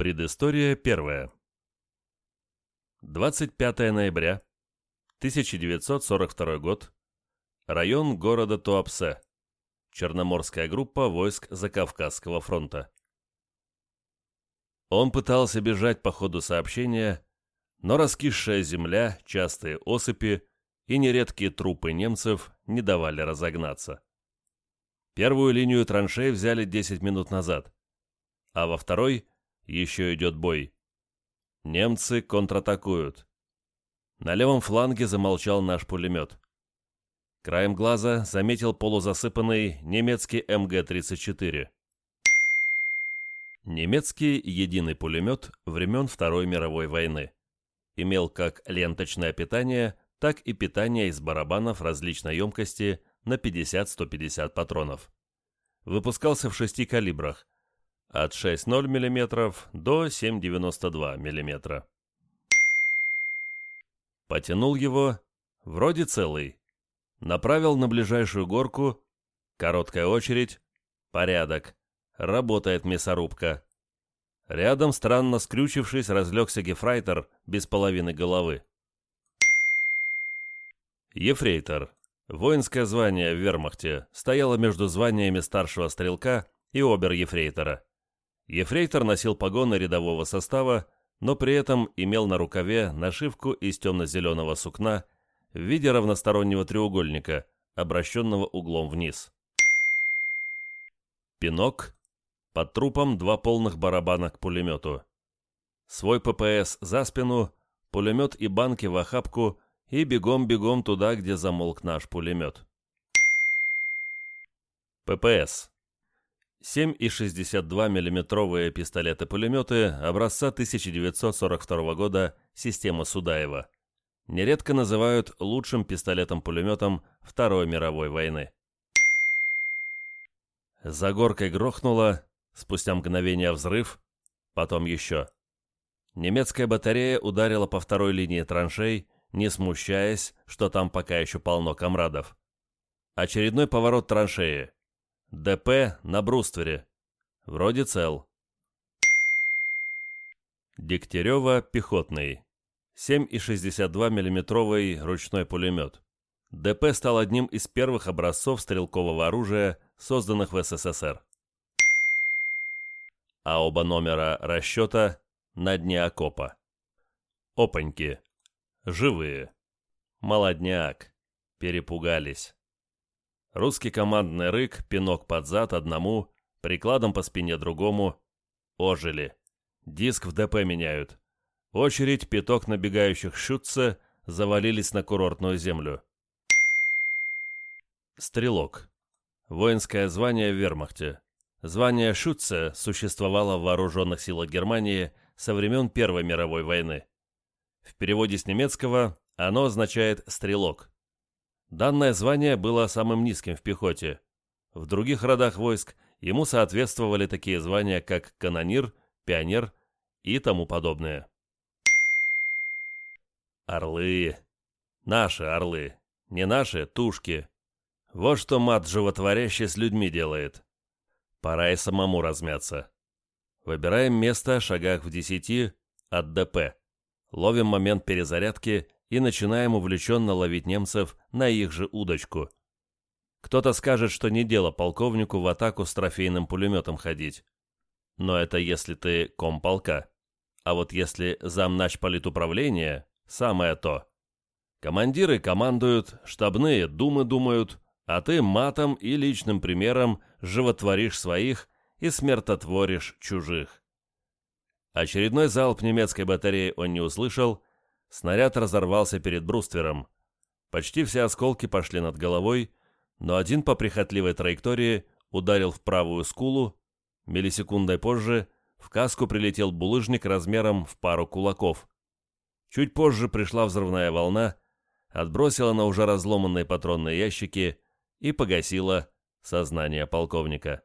Предыстория первая. 25 ноября 1942 год. Район города Туапсе. Черноморская группа войск Закавказского фронта. Он пытался бежать по ходу сообщения, но раскисшая земля, частые осыпи и нередкие трупы немцев не давали разогнаться. Первую линию траншей взяли 10 минут назад, а во второй еще идет бой. Немцы контратакуют. На левом фланге замолчал наш пулемет. Краем глаза заметил полузасыпанный немецкий МГ-34. Немецкий единый пулемет времен Второй мировой войны. Имел как ленточное питание, так и питание из барабанов различной емкости на 50-150 патронов. Выпускался в шести калибрах, от 6,0 мм до 7,92 мм. Потянул его, вроде целый. Направил на ближайшую горку, короткая очередь, порядок, работает мясорубка. Рядом, странно скрючившись, разлегся гефрайтер без половины головы. Ефрейтор. Воинское звание в вермахте стояло между званиями старшего стрелка и обер-ефрейтора. Ефрейтор носил погоны рядового состава, но при этом имел на рукаве нашивку из темно-зеленого сукна в виде равностороннего треугольника, обращенного углом вниз. Пинок. Под трупом два полных барабана к пулемету. Свой ППС за спину, пулемет и банки в охапку и бегом-бегом туда, где замолк наш пулемет. ППС. 7,62 миллиметровые пистолеты-пулеметы образца 1942 года система Судаева. Нередко называют лучшим пистолетом-пулеметом Второй мировой войны. За горкой грохнуло, спустя мгновение взрыв, потом еще. Немецкая батарея ударила по второй линии траншей, не смущаясь, что там пока еще полно комрадов. Очередной поворот траншеи. ДП на бруствере. Вроде цел. Дегтярева пехотный. 7,62 миллиметровый ручной пулемет. ДП стал одним из первых образцов стрелкового оружия, созданных в СССР. А оба номера расчета на дне окопа. Опаньки. Живые. Молодняк. Перепугались. Русский командный рык, пинок под зад одному, прикладом по спине другому. Ожили. Диск в ДП меняют. Очередь, пяток набегающих шутца завалились на курортную землю. Стрелок. Воинское звание в вермахте. Звание шутца существовало в вооруженных силах Германии со времен Первой мировой войны. В переводе с немецкого оно означает «стрелок». Данное звание было самым низким в пехоте. В других родах войск ему соответствовали такие звания, как канонир, пионер и тому подобное. Орлы. Наши орлы. Не наши, тушки. Вот что мат животворящий с людьми делает. Пора и самому размяться. Выбираем место шагах в десяти от ДП. Ловим момент перезарядки и начинаем увлеченно ловить немцев на их же удочку. Кто-то скажет, что не дело полковнику в атаку с трофейным пулеметом ходить. Но это если ты комполка. А вот если замнач политуправления – самое то. Командиры командуют, штабные думы думают, а ты матом и личным примером животворишь своих и смертотворишь чужих. Очередной залп немецкой батареи он не услышал – Снаряд разорвался перед бруствером. Почти все осколки пошли над головой, но один по прихотливой траектории ударил в правую скулу. Миллисекундой позже в каску прилетел булыжник размером в пару кулаков. Чуть позже пришла взрывная волна, отбросила на уже разломанные патронные ящики и погасила сознание полковника.